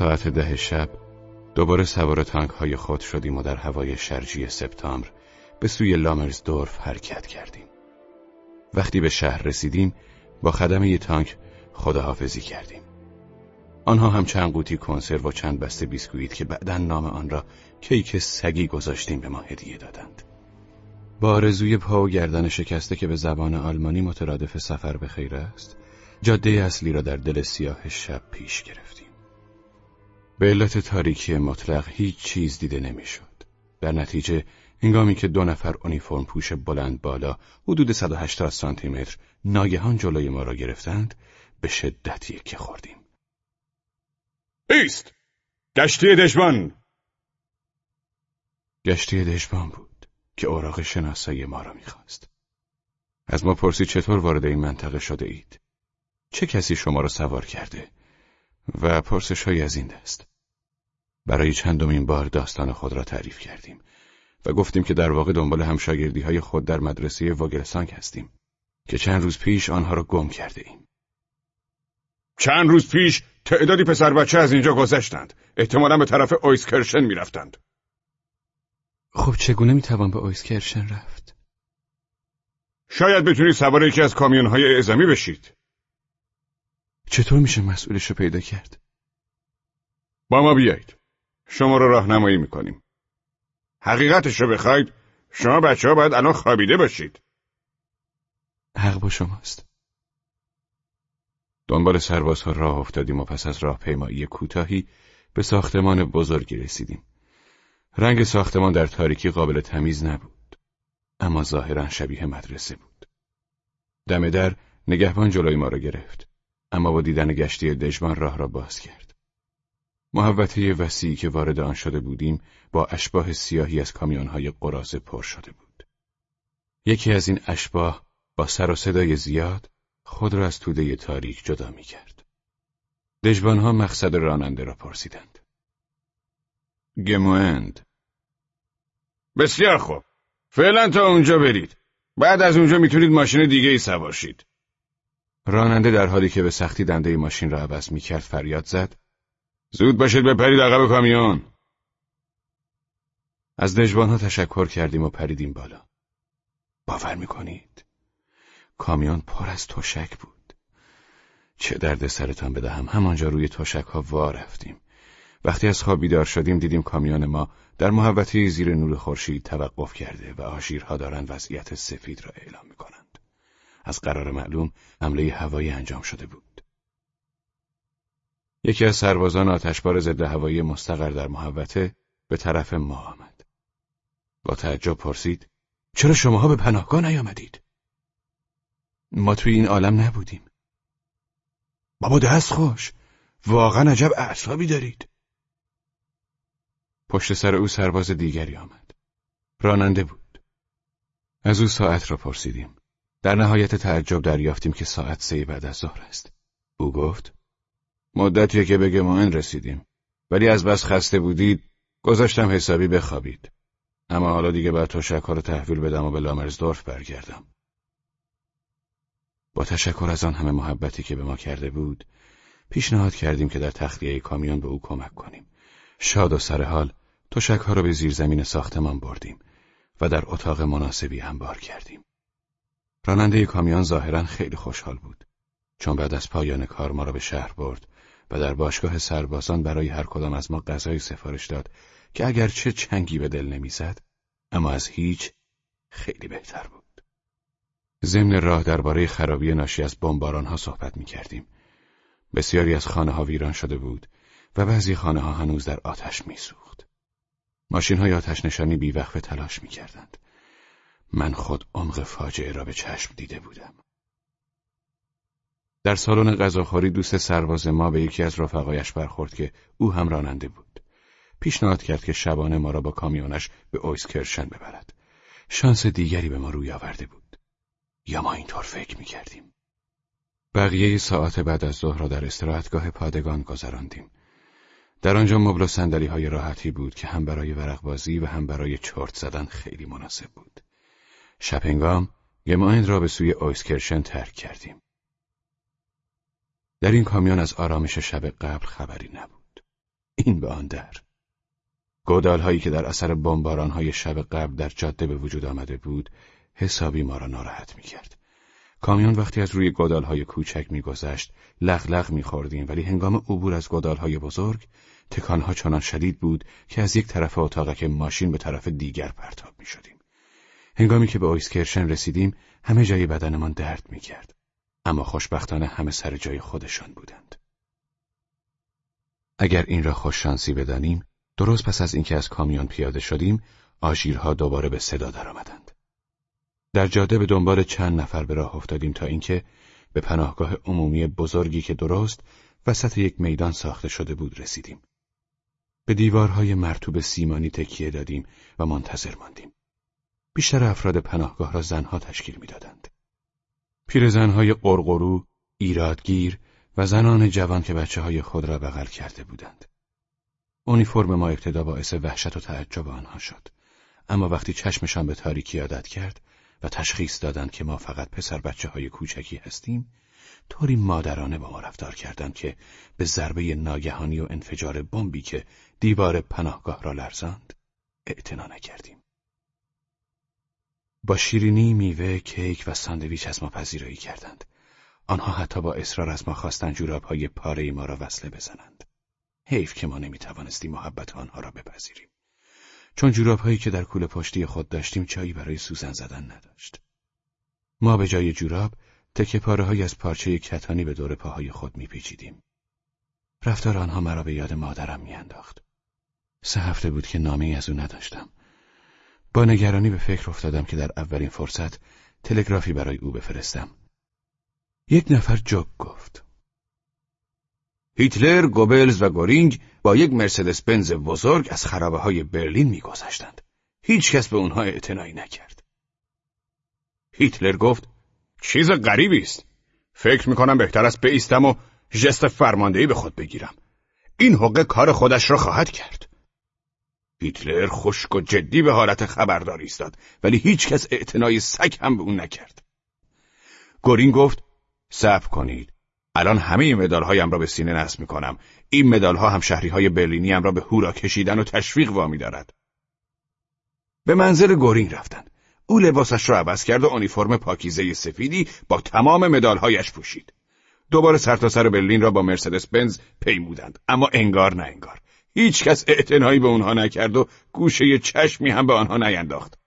ساعت ده شب دوباره سوار تانک های خود شدیم و در هوای شرجی سپتامبر به سوی لامرزدورف حرکت کردیم. وقتی به شهر رسیدیم با خدمه تانک خداحافظی کردیم. آنها هم چند قوطی کنسرو و چند بسته بیسکویت که بعدا نام آن را کیک سگی گذاشتیم به ما هدیه دادند. با آرزوی پا و گردن شکسته که به زبان آلمانی مترادف سفر به خیر است، جاده اصلی را در دل سیاه شب پیش گرفتیم. به علت تاریکی مطلق هیچ چیز دیده نمی‌شد. در نتیجه هنگامی که دو نفر اونیفرم پوش بلند بالا حدود 180 سانتی متر ناگهان جلوی ما را گرفتند به شدت که خوردیم. ایست! گشتی دشمن! گشتی دشمن بود که اوراق شناسایی ما را می‌خواست. از ما پرسی چطور وارد این منطقه شده اید؟ چه کسی شما را سوار کرده؟ و پرسش های از این دست. برای چندمین بار داستان خود را تعریف کردیم و گفتیم که در واقع دنبال همشاگردی های خود در مدرسه واگلسانگ هستیم که چند روز پیش آنها را گم کرده ایم. چند روز پیش تعدادی پسر بچه از اینجا گذشتند. احتمالا به طرف اویسکرشن می‌رفتند. خب چگونه می‌توان به اویسکرشن رفت؟ شاید بتونید سوار یکی از کامیونهای اعزامی بشید. چطور میشه مسئولش رو پیدا کرد؟ با ما بیایید. شما رو راهنمایی می‌کنیم. حقیقتش رو بخواید شما بچه ها باید الان خوابیده باشید. حق با شماست. دنبال سربازها راه افتادیم و پس از راهپیمایی کوتاهی به ساختمان بزرگی رسیدیم. رنگ ساختمان در تاریکی قابل تمیز نبود. اما ظاهرا شبیه مدرسه بود. دم در نگهبان جلوی ما را گرفت. اما با دیدن گشتی دژمان راه را باز کرد. محوطه وسیعی که وارد آن شده بودیم با اشباه سیاهی از کامیونهای قراضه پر شده بود. یکی از این اشباه با سر و صدای زیاد خود را از توده تاریک جدا می کرد. دژبانها مقصد راننده را پرسیدند. گموند بسیار خوب. فعلا تا اونجا برید. بعد از اونجا می‌تونید ماشین دیگه ای سوار شید. راننده در حالی که به سختی دنده ماشین را عوض می کرد فریاد زد. زود باشید بپرید عقب کامیون. از دژبانها تشکر کردیم و پریدیم بالا. باور می‌کنید؟ کامیون پر از تشک بود. چه درد سرتان بدهم همانجا روی تشک ها وا رفتیم. وقتی از خواب بیدار شدیم دیدیم کامیون ما در محوطه زیر نور خورشید توقف کرده و آشیرها دارند وضعیت سفید را اعلام می‌کنند. از قرار معلوم حمله هوایی انجام شده بود. یکی از سربازان آتشبار ضد هوایی مستقر در محوطه به طرف ما آمد. با تعجب پرسید: چرا شماها به پناهگاه نیامدید؟ ما توی این عالم نبودیم. بابا دست خوش. واقعا عجب اعصابی دارید. پشت سر او سرباز دیگری آمد. راننده بود. از او ساعت را پرسیدیم. در نهایت تعجب دریافتیم که ساعت سه بعد از ظهر است. او گفت مدتیه که به گماین رسیدیم. ولی از بس خسته بودید گذاشتم حسابی بخوابید. اما حالا دیگه باید تشکر رو تحویل بدم و به لامرزدورف برگردم. با تشکر از آن همه محبتی که به ما کرده بود، پیشنهاد کردیم که در تخلیه کامیون به او کمک کنیم. شاد و سرحال تشکها را به زیرزمین ساختمان بردیم و در اتاق مناسبی انبار کردیم. راننده کامیون ظاهرا خیلی خوشحال بود چون بعد از پایان کار ما را به شهر برد و در باشگاه سربازان برای هر کدام از ما غذای سفارش داد که اگر چه چنگی به دل نمی‌زد اما از هیچ خیلی بهتر بود. ضمن راه درباره خرابی ناشی از بمباران ها صحبت می کردیم. بسیاری از خانه ها ویران شده بود و بعضی خانه ها هنوز در آتش می سوخت. ماشین های آتش نشانی بیوقفه تلاش می کردند. من خود عمق فاجعه را به چشم دیده بودم. در سالن غذاخوری دوست سرباز ما به یکی از رفقایش برخورد که او هم راننده بود. پیشنهاد کرد که شبانه ما را با کامیونش به اویسکرشن ببرد. شانس دیگری به ما روی آورده بود. یا ما اینطور فکر می کردیم. بقیه ساعت بعد از ظهر را در استراحتگاه پادگان گذراندیم. در آنجا مبل و سندلی های راحتی بود که هم برای ورق بازی و هم برای چرت زدن خیلی مناسب بود. شپنگام گمایند را به سوی اویسکرشن ترک کردیم. در این کامیون از آرامش شب قبل خبری نبود. این به آن در گودال هایی که در اثر بمباران های شب قبل در جاده به وجود آمده بود حسابی ما را ناراحت می کرد. کامیون وقتی از روی گودال های کوچک میگذشت لغلغ میخوردیم ولی هنگام عبور از گودال های بزرگ تکانها چنان شدید بود که از یک طرف اتاقک ماشین به طرف دیگر پرتاب می شدیم. هنگامی که به اویسکرشن رسیدیم همه جای بدنمان درد می کرد. اما خوشبختانه همه سر جای خودشان بودند. اگر این را خوششانسی بدانیم درست پس از اینکه از کامیون پیاده شدیم آژیرها دوباره به صدا درآمدند. در جاده به دنبال چند نفر به راه افتادیم تا اینکه به پناهگاه عمومی بزرگی که درست وسط یک میدان ساخته شده بود رسیدیم. به دیوارهای مرتوب سیمانی تکیه دادیم و منتظر ماندیم. بیشتر افراد پناهگاه را زنها تشکیل می‌دادند. پیرزنهای قرقرو، ایرادگیر و زنان جوان که بچه های خود را بغل کرده بودند. اونیفرم ما ابتدا باعث وحشت و تعجب آنها شد. اما وقتی چشمشان به تاریکی عادت کرد و تشخیص دادند که ما فقط پسر بچه های کوچکی هستیم، طوری مادرانه با ما رفتار کردند که به ضربه ناگهانی و انفجار بمبی که دیوار پناهگاه را لرزاند اعتنا نکردیم. با شیرینی، میوه، کیک و ساندویچ از ما پذیرایی کردند. آنها حتی با اصرار از ما خواستند جوراب های پاره ما را وصله بزنند. حیف که ما نمی توانستیم محبت آنها را بپذیریم. چون جوراب هایی که در کوله پشتی خود داشتیم چایی برای سوزن زدن نداشت. ما به جای جوراب تکه پاره از پارچه کتانی به دور پاهای خود میپیچیدیم. رفتار آنها مرا به یاد مادرم میانداخت. سه هفته بود که نامه از او نداشتم. با نگرانی به فکر افتادم که در اولین فرصت تلگرافی برای او بفرستم. یک نفر جوک گفت. هیتلر، گوبلز و گورینگ با یک مرسدس بنز بزرگ از خرابه های برلین میگذشتند. هیچ کس به اونها اعتنایی نکرد. هیتلر گفت چیز غریبی است. فکر می‌کنم بهتر است بایستم و ژست فرماندهی به خود بگیرم. این حقه کار خودش را خواهد کرد. هیتلر خشک و جدی به حالت خبرداری ایستاد ولی هیچ کس اعتنای سگ هم به اون نکرد. گورین گفت صبر کنید. الان همه مدال هایم را به سینه نصب می کنم. این مدال ها هم شهری های برلینی هم را به هورا کشیدن و تشویق وامی دارد. به منزل گورین رفتند. او لباسش را عوض کرد و آنیفرم پاکیزه سفیدی با تمام مدالهایش پوشید. دوباره سرتاسر سر برلین را با مرسدس بنز پیمودند اما انگار نه انگار هیچ کس اعتنایی به اونها نکرد و گوشه چشمی هم به آنها نینداخت.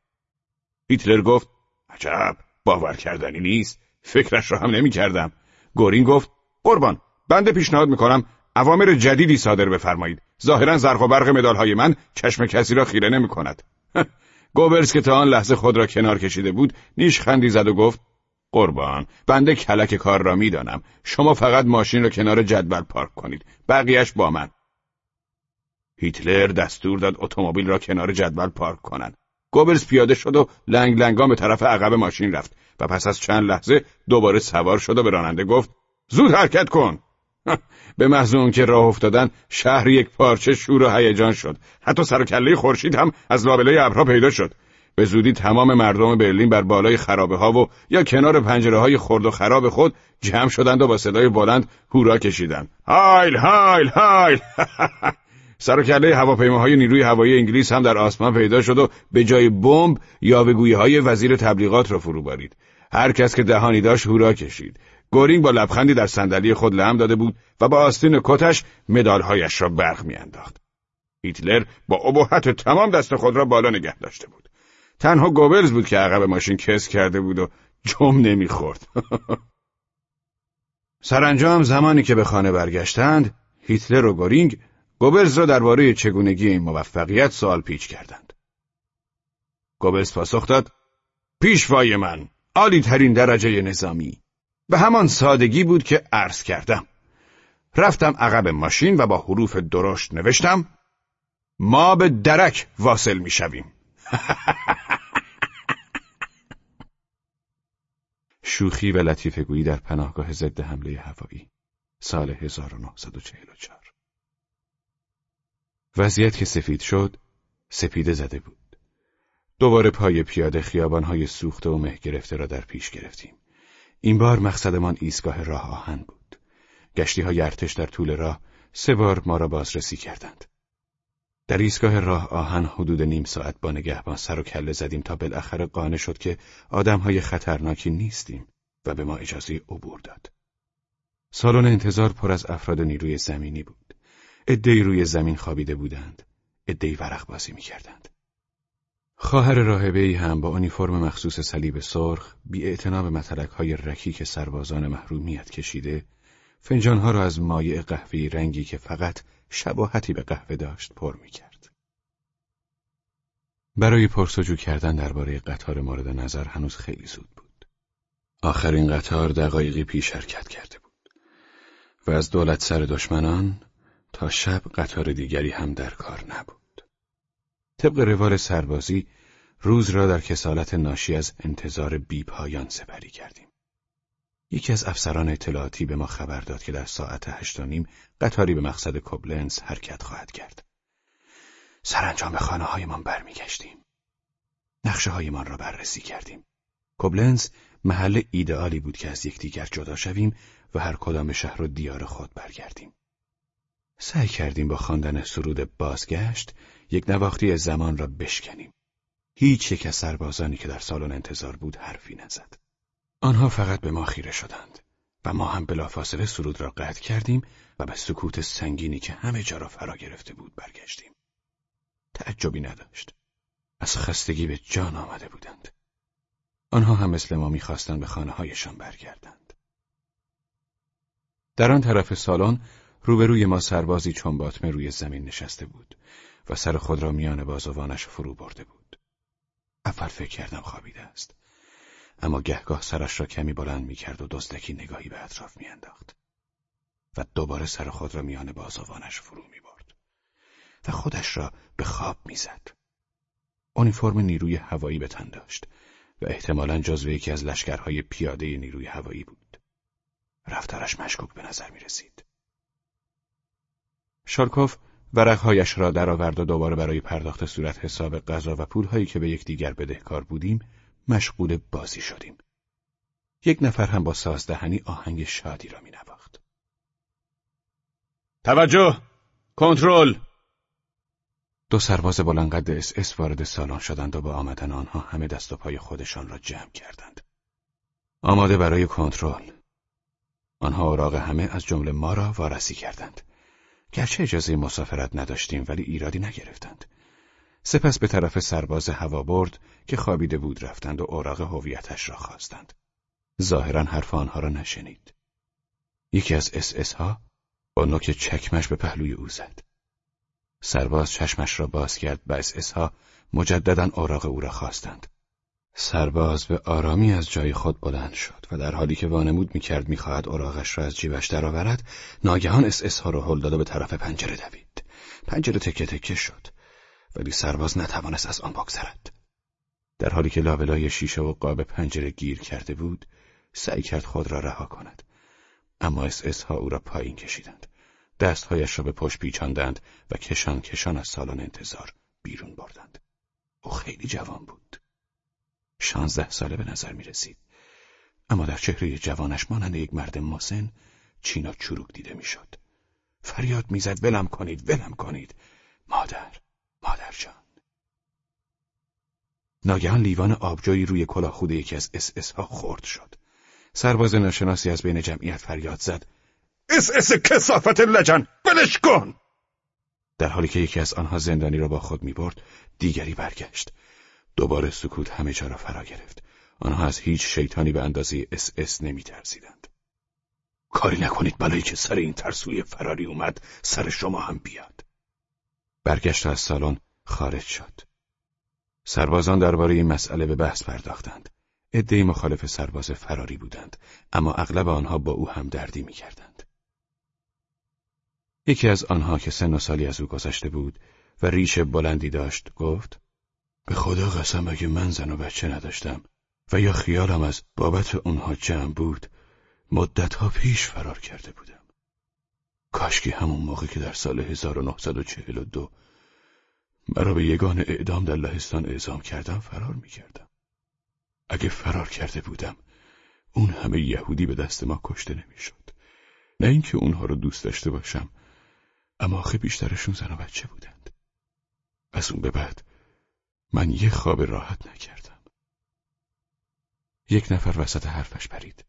هیتلر گفت عجب باور کردنی نیست فکرش را هم نمی کردم. گورین گفت قربان بنده پیشنهاد می‌کنم اوامر جدیدی صادر بفرمایید ظاهرا زرق و برق مدالهای من چشم کسی را خیره نمی کند. گوبرز که تا آن لحظه خود را کنار کشیده بود نیش خندی زد و گفت قربان بنده کلک کار را می‌دانم شما فقط ماشین را کنار جدول پارک کنید بقیهش با من هیتلر دستور داد اتومبیل را کنار جدول پارک کنند. گوبرز پیاده شد و لنگ لنگا به طرف عقب ماشین رفت و پس از چند لحظه دوباره سوار شد و به راننده گفت زود حرکت کن. به محض که راه افتادن شهر یک پارچه شور و هیجان شد. حتی سر و کله خورشید هم از لابلای ابرها پیدا شد. به زودی تمام مردم برلین بر بالای خرابه ها و یا کنار پنجره های خرد و خراب خود جمع شدند و با صدای بلند هورا کشیدند. هایل هایل هایل! سر کله هواپیماهای نیروی هوایی انگلیس هم در آسمان پیدا شد و به جای بمب یا های وزیر تبلیغات را فرو بارید هر کس که دهانی داشت هورا کشید گورینگ با لبخندی در صندلی خود لم داده بود و با آستین کتش مدالهایش را برق میانداخت. هیتلر با ابهت تمام دست خود را بالا نگه داشته بود. تنها گوبلز بود که عقب ماشین کس کرده بود و جم نمی‌خورد. سرانجام زمانی که به خانه برگشتند، هیتلر و گورینگ گوبلز را درباره چگونگی این موفقیت سوال پیچ کردند. گوبلز پاسخ داد: پیشوای من، عالی ترین درجه نظامی. به همان سادگی بود که عرض کردم. رفتم عقب ماشین و با حروف درشت نوشتم ما به درک واصل می شویم. شوخی و لطیفه گویی در پناهگاه ضد حمله هوایی سال 1944 وضعیت که سفید شد سپیده زده بود دوباره پای پیاده خیابانهای سوخته و مه گرفته را در پیش گرفتیم این بار مقصدمان ایستگاه راه آهن بود گشتی های ارتش در طول راه سه بار ما را بازرسی کردند. در ایستگاه راه آهن حدود نیم ساعت با نگهبان سر و کله زدیم تا بالاخره قانع شد که آدمهای خطرناکی نیستیم و به ما اجازه عبور داد. سالن انتظار پر از افراد نیروی زمینی بود. عدهای روی زمین خوابیده بودند. عدهای ورق بازی می‌کردند. خواهر راهبه هم با آنیفرم مخصوص صلیب سرخ بی به مطلق های رکیک سربازان محرومیت کشیده فنجانها را از مایع قهوه‌ای رنگی که فقط شباهتی به قهوه داشت پر می‌کرد. برای پرسجو کردن درباره قطار مورد نظر هنوز خیلی زود بود. آخرین قطار دقایقی پیش حرکت کرده بود و از دولت سر دشمنان تا شب قطار دیگری هم در کار نبود. طبق روال سربازی روز را در کسالت ناشی از انتظار بیپایان سپری کردیم. یکی از افسران اطلاعاتی به ما خبر داد که در ساعت هشت و نیم قطاری به مقصد کوبلنز حرکت خواهد کرد. سرانجام به خانه هایمان برمیگشتیم. نقشه هایمان را بررسی کردیم. کوبلنز محل ایدئالی بود که از یکدیگر جدا شویم و هر کدام شهر و دیار خود برگردیم. سعی کردیم با خواندن سرود بازگشت یک نواختی زمان را بشکنیم. هیچ یک از سربازانی که در سالن انتظار بود حرفی نزد. آنها فقط به ما خیره شدند و ما هم بلافاصله سرود را قطع کردیم و به سکوت سنگینی که همه جا را فرا گرفته بود برگشتیم. تعجبی نداشت. از خستگی به جان آمده بودند. آنها هم مثل ما می‌خواستند به خانه هایشان برگردند. در آن طرف سالن روبروی ما سربازی چون باطمه روی زمین نشسته بود و سر خود را میان بازوانش فرو برده بود. اول فکر کردم خوابیده است. اما گهگاه سرش را کمی بلند می‌کرد و دزدکی نگاهی به اطراف میانداخت و دوباره سر خود را میان بازوانش فرو می‌برد و خودش را به خواب می‌زد. اونیفرم نیروی هوایی به تن داشت و احتمالا جزو یکی از لشکرهای پیاده نیروی هوایی بود. رفتارش مشکوک به نظر می رسید. شارکوف ورقهایش را درآورد و دوباره برای پرداخت صورت حساب غذا و پولهایی که به یکدیگر بدهکار بودیم مشغول بازی شدیم. یک نفر هم با سازدهنی آهنگ شادی را می نواخت. توجه! کنترل! دو سرباز بلندقد اس اس وارد سالن شدند و با آمدن آنها همه دست و پای خودشان را جمع کردند. آماده برای کنترل. آنها اوراق همه از جمله ما را وارسی کردند. گرچه اجازه مسافرت نداشتیم ولی ایرادی نگرفتند. سپس به طرف سرباز هوابرد که خوابیده بود رفتند و اوراق هویتش را خواستند. ظاهرا حرف آنها را نشنید. یکی از اس اس ها با نوک چکمش به پهلوی او زد. سرباز چشمش را باز کرد و اس اس ها مجددا اوراق او را خواستند. سرباز به آرامی از جای خود بلند شد و در حالی که وانمود می‌کرد می‌خواهد اوراقش را از جیبش درآورد ناگهان اس اس ها را هل داد و به طرف پنجره دوید. پنجره تکه تکه شد ولی سرباز نتوانست از آن بگذرد. در حالی که لابلای شیشه و قاب پنجره گیر کرده بود سعی کرد خود را رها کند. اما اس اس ها او را پایین کشیدند. دستهایش را به پشت پیچاندند و کشان کشان از سالن انتظار بیرون بردند. او خیلی جوان بود. شانزده ساله به نظر می رسید اما در چهره جوانش مانند یک مرد مسن چین و چروک دیده می‌شد. فریاد می‌زد ولم کنید ولم کنید. مادر مادر جان. ناگهان لیوان آبجویی روی کلاه خود یکی از اس اس ها خورد شد. سرباز ناشناسی از بین جمعیت فریاد زد. اس اس کثافت لجن بلش کن! در حالی که یکی از آنها زندانی را با خود می برد دیگری برگشت. دوباره سکوت همه جا را فرا گرفت آنها از هیچ شیطانی به اندازه اس اس نمی ترسیدند. کاری نکنید بلایی که سر این ترسوی فراری اومد سر شما هم بیاد برگشت از سالن خارج شد. سربازان درباره این مسئله به بحث پرداختند. عدهای مخالف سرباز فراری بودند، اما اغلب آنها با او هم دردی می‌کردند. یکی از آنها که سن و سالی از او گذشته بود و ریش بلندی داشت گفت به خدا قسم اگه من زن و بچه نداشتم و یا خیالم از بابت اونها جمع بود مدتها پیش فرار کرده بودم. کاشکی همون موقع که در سال 1942 مرا به یگان اعدام در لهستان اعزام کردم فرار می‌کردم. اگه فرار کرده بودم اون همه یهودی به دست ما کشته نمی‌شد. نه اینکه اونها رو دوست داشته باشم اما آخه بیشترشون زن و بچه بودند از اون به بعد من یه خواب راحت نکردم. یک نفر وسط حرفش پرید.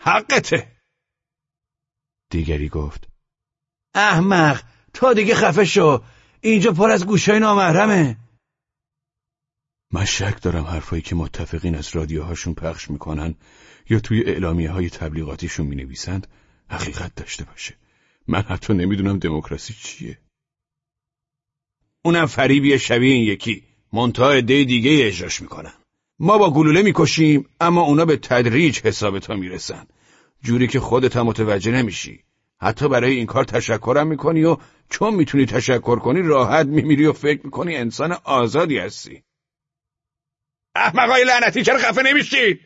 حقته. دیگری گفت احمق تا دیگه خفه شو. اینجا پر از گوشای نامحرمه. من شک دارم حرفایی که متفقین از رادیوهاشون پخش می‌کنن یا توی اعلامیه های تبلیغاتیشون می‌نویسند حقیقت داشته باشه. من حتی نمی‌دونم دموکراسی چیه. اونم فریبی شبیه این یکی. منتها دی دیگه اجراش می‌کنن. ما با گلوله می‌کشیم اما اونا به تدریج حساب تا می‌رسن. جوری که خودت هم متوجه نمیشی. حتی برای این کار تشکرم می‌کنی و چون می‌تونی تشکر کنی راحت میمیری و فکر می‌کنی انسان آزادی هستی. احمقای لعنتی چرا خفه نمیشید؟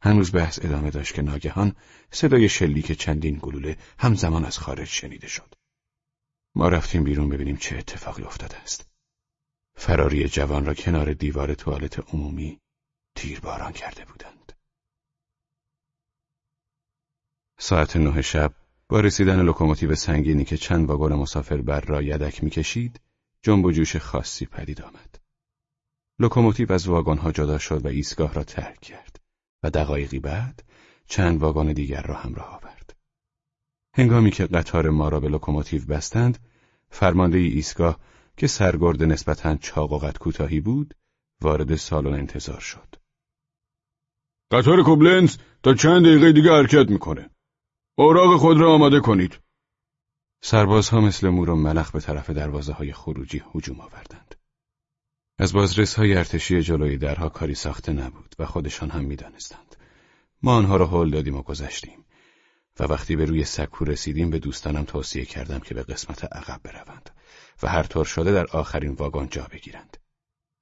هنوز بحث ادامه داشت که ناگهان صدای شلیک چندین گلوله همزمان از خارج شنیده شد. ما رفتیم بیرون ببینیم چه اتفاقی افتاده است. فراری جوان را کنار دیوار توالت عمومی تیرباران کرده بودند. ساعت نه شب با رسیدن لوکوموتیو سنگینی که چند واگن مسافر بر را یدک می‌کشید جنب و جوش خاصی پدید آمد. لوکوموتیو از واگنها جدا شد و ایستگاه را ترک کرد و دقایقی بعد چند واگن دیگر را همراه آورد. هنگامی که قطار ما را به لوکوموتیو بستند فرمانده ایستگاه که سرگرد نسبتاً چاق و قد کوتاهی بود وارد سالن انتظار شد قطار کوبلنز تا چند دقیقه دیگه حرکت می‌کنه اوراق خود را آماده کنید. سربازها مثل مور و ملخ به طرف دروازه های خروجی هجوم آوردند. از بازرس های ارتشی جلوی درها کاری ساخته نبود و خودشان هم می‌دانستند. ما آنها را هل دادیم و گذشتیم و وقتی به روی سکو رسیدیم به دوستانم توصیه کردم که به قسمت عقب بروند و هر طور شده در آخرین واگن جا بگیرند.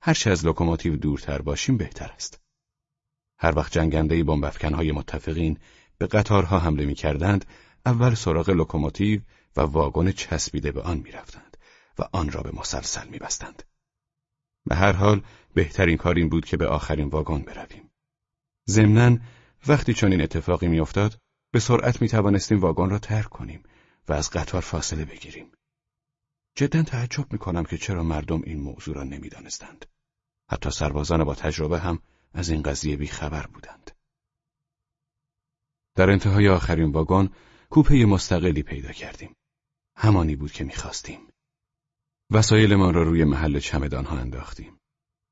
هرچه از لوکوموتیو دورتر باشیم بهتر است. هر وقت جنگنده های متفقین به قطارها حمله می کردند، اول سراغ لوکوموتیو و واگن چسبیده به آن می رفتند و آن را به مسلسل می بستند. به هر حال بهترین کار این بود که به آخرین واگن برویم. ضمناً وقتی چنین اتفاقی میافتاد به سرعت می توانستیم واگن را ترک کنیم و از قطار فاصله بگیریم. جدا تعجب می کنم که چرا مردم این موضوع را نمی‌دانستند. حتی سربازان با تجربه هم از این قضیه بیخبر بودند. در انتهای آخرین واگن کوپه مستقلی پیدا کردیم. همانی بود که می‌خواستیم. وسایلمان را روی محل چمدانها انداختیم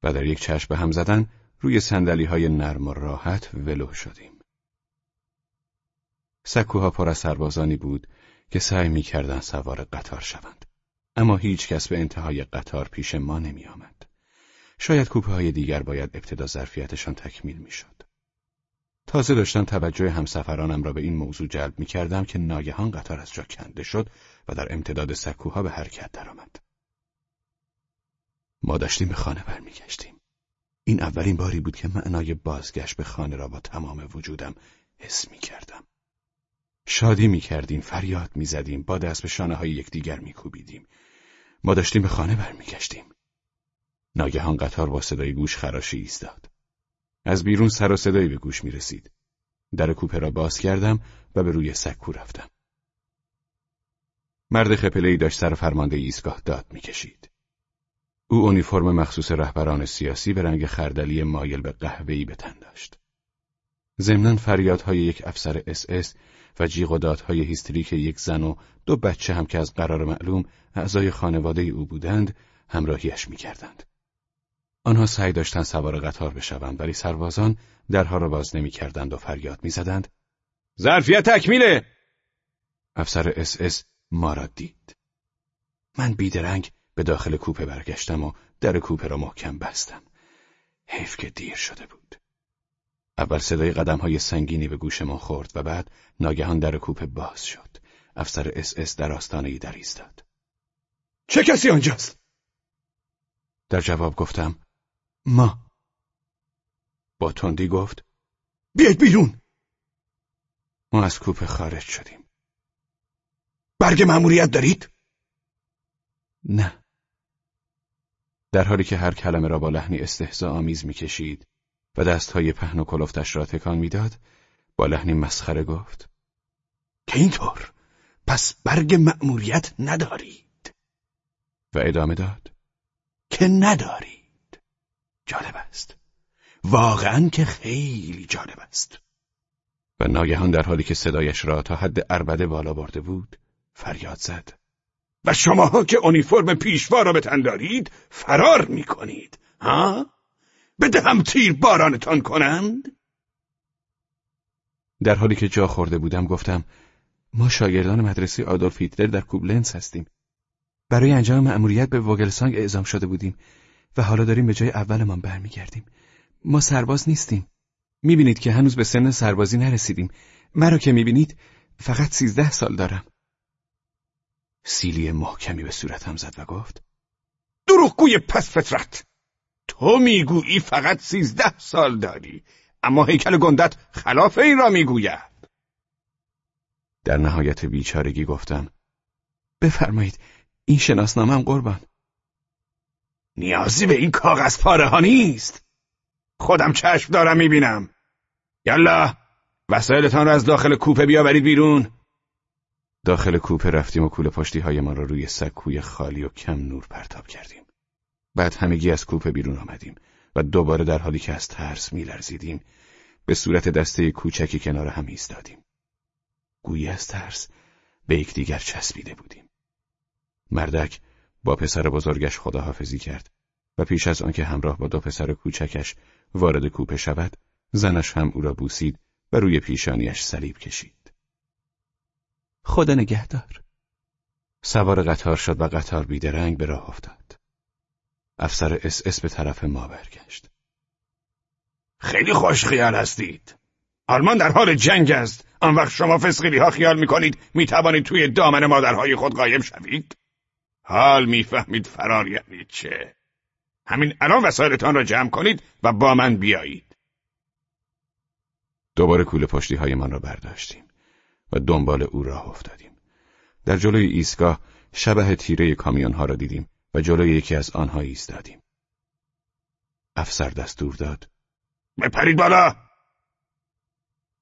و در یک چشم به هم زدن روی سندلی های نرم و راحت ولو شدیم. سکوها پر از سربازانی بود که سعی می‌کردند سوار قطار شوند. اما هیچ کس به انتهای قطار پیش ما نمی آمد. شاید کوپه های دیگر باید ابتدا ظرفیتشان تکمیل می‌شد. تازه داشتم توجه همسفرانم را به این موضوع جلب می کردم که ناگهان قطار از جا کنده شد و در امتداد سکوها به حرکت درآمد. ما داشتیم به خانه برمیگشتیم. این اولین باری بود که معنای بازگشت به خانه را با تمام وجودم حس می کردم. شادی می کردیم، فریاد می زدیم، با دست به شانه های یکدیگر می کوبیدیم. ما داشتیم به خانه برمیگشتیم. ناگهان قطار با صدای گوش خراشی ایستاد. از بیرون سر و صدایی به گوش می رسید. در کوپه را باز کردم و به روی سکو رفتم. مرد خپلهای داشت سر فرمانده ایستگاه داد می‌کشید. او اونیفرم مخصوص رهبران سیاسی به رنگ خردلی مایل به قهوه‌ای به تن داشت. ضمناً فریادهای یک افسر اس اس و جیغ و دادهای هیستریک یک زن و دو بچه هم که از قرار معلوم اعضای خانواده او بودند همراهیش می‌کردند. آنها سعی داشتند سوار قطار بشوند ولی سربازان درها را باز نمی‌کردند و فریاد می‌زدند. ظرفیت تکمیله! افسر اس اس ما را دید. من بیدرنگ به داخل کوپه برگشتم و در کوپه را محکم بستم. حیف که دیر شده بود. اول صدای قدم های سنگینی به گوش ما خورد و بعد ناگهان در کوپه باز شد. افسر اس اس در آستانه‌ی در ایستاد. چه کسی آنجاست؟ در جواب گفتم ما. با تندی گفت بیاید بیرون. ما از کوپه خارج شدیم. برگ مأموریت دارید؟ نه. در حالی که هر کلمه را با لحنی استهزا آمیز می‌کشید و دستهای پهن و کلفتش را تکان می‌داد با لحنی مسخره گفت که اینطور پس برگ مأموریت ندارید. و ادامه داد که ندارید. جالب است. واقعا که خیلی جالب است. و ناگهان در حالی که صدایش را تا حد اربده بالا برده بود فریاد زد و شماها که اونیفرم پیشوا را به تن دارید فرار می کنید ها؟ بدهم تیر بارانتان کنند؟ در حالی که جا خورده بودم گفتم ما شاگردان مدرسه آدولف هیتلر در کوبلنس هستیم. برای انجام مأموریت به وگلسانگ اعزام شده بودیم و حالا داریم به جای اولمان برمیگردیم. ما سرباز نیستیم. می‌بینید که هنوز به سن سربازی نرسیدیم. مرا که می‌بینید فقط سیزده سال دارم. سیلی محکمی به صورتم زد و گفت دروغگوی پس فطرت! تو می‌گویی فقط سیزده سال داری. اما هیکل گندت خلاف این را می‌گوید. در نهایت بیچارگی گفتم بفرمایید این شناسنامم قربان. نیازی به این کاغذ پاره ها نیست. خودم چشم دارم می‌بینم. یالا وسایلتان را از داخل کوپه بیاورید بیرون. داخل کوپه رفتیم و کوله پشتی های ما را روی سکوی خالی و کم نور پرتاب کردیم. بعد همگی از کوپه بیرون آمدیم و دوباره در حالی که از ترس میلرزیدیم به صورت دسته کوچکی کنار هم ایستادیم. گویی از ترس به یکدیگر چسبیده بودیم. مردک با پسر بزرگش خداحافظی کرد و پیش از آنکه همراه با دو پسر کوچکش وارد کوپه شود زنش هم او را بوسید و روی پیشانیش صلیب کشید. خدا نگهدار. سوار قطار شد و قطار بیدرنگ به راه افتاد. افسر اس اس به طرف ما برگشت. خیلی خوش خیال هستید. آلمان در حال جنگ است. آن وقت شما فسقیلی ها خیال می‌کنید می‌توانید توی دامن مادرهای خود قایم شوید؟ حال می‌فهمید فرار یعنی چه. همین الان وسایلتان را جمع کنید و با من بیایید. دوباره کوله پشتی های من را برداشتیم و دنبال او راه افتادیم. در جلوی ایستگاه شبه تیره کامیون ها را دیدیم. و جلوی یکی از آنها ایستادیم. افسر دستور داد. بپرید بالا!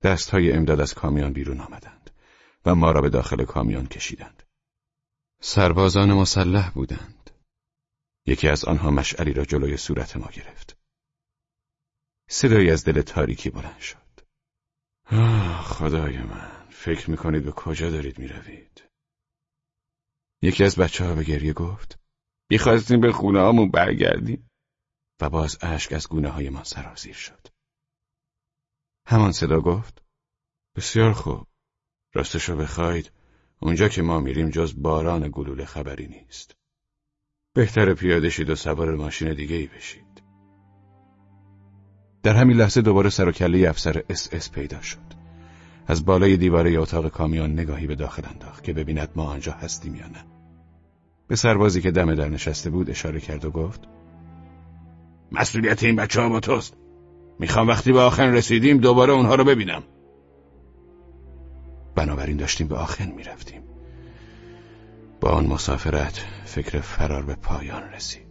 دست های امداد از کامیون بیرون آمدند و ما را به داخل کامیون کشیدند. سربازان مسلح بودند. یکی از آنها مشعلی را جلوی صورت ما گرفت. صدایی از دل تاریکی بلند شد. آه خدای من فکر می‌کنید به کجا دارید می‌روید؟ یکی از بچه ها به گریه گفت می‌خواستیم به خونه برگردیم. و باز اشک از گونه های ما سرازیر شد. همان صدا گفت بسیار خوب. راستشو بخواید اونجا که ما میریم جز باران گلوله خبری نیست. بهتر پیاده شید و سوار ماشین دیگه ای بشید. در همین لحظه دوباره سر و کله افسر اس اس پیدا شد. از بالای دیواره اتاق کامیون نگاهی به داخل انداخت که ببیند ما آنجا هستیم یا نه. به سربازی که دم در نشسته بود اشاره کرد و گفت مسئولیت این بچه ها با توست. می‌خوام وقتی به آخن رسیدیم دوباره اونها رو ببینم. بنابراین داشتیم به آخن می‌رفتیم. با آن مسافرت فکر فرار به پایان رسید.